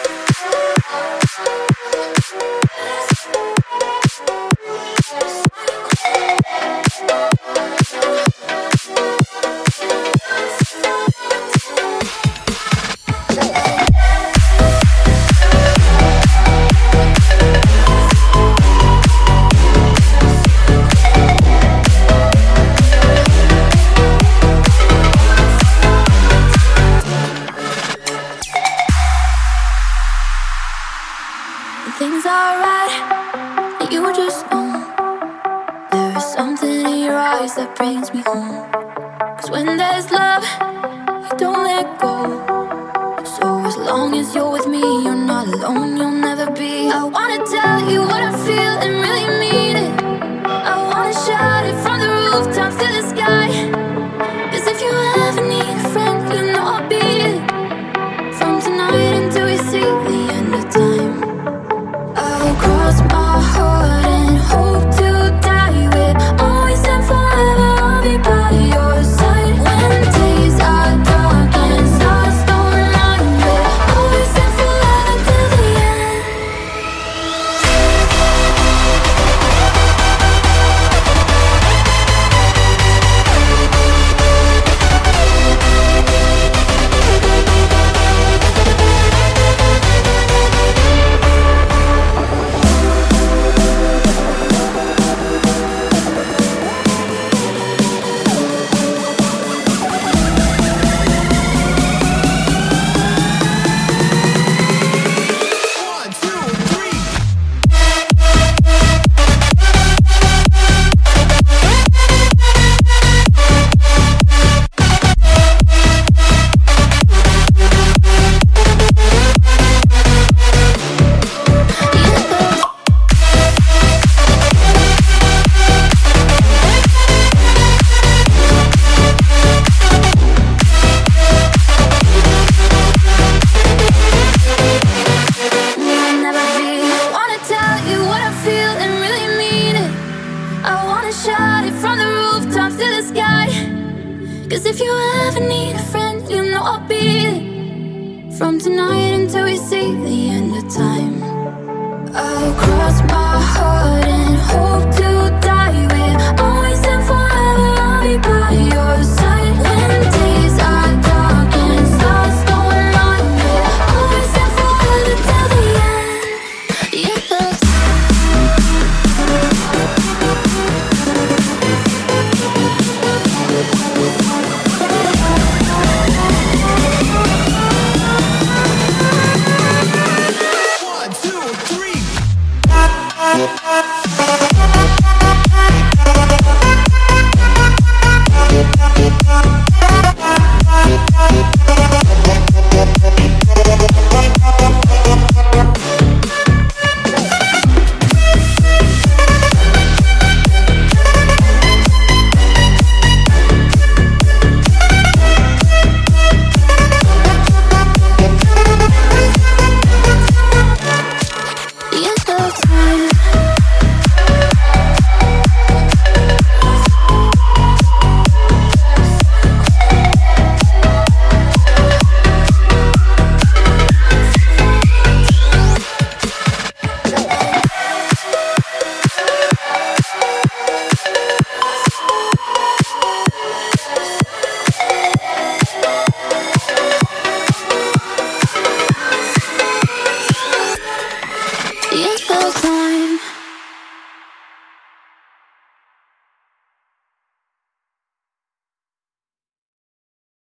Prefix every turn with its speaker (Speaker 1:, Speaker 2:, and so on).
Speaker 1: Thank you. everything's alright. You just know there is something in your eyes that brings me home. Cause when there's love, you don't let go. So as long as you're with me, you're not alone, you'll never be. I wanna tell you what I feel and really mean it. I wanna shout it from the rooftops to the sky. gonna shout it from the rooftops to the sky Cause if you ever need a friend, you know I'll be it. From tonight until we see the end of time I'll cross my heart and hope to time.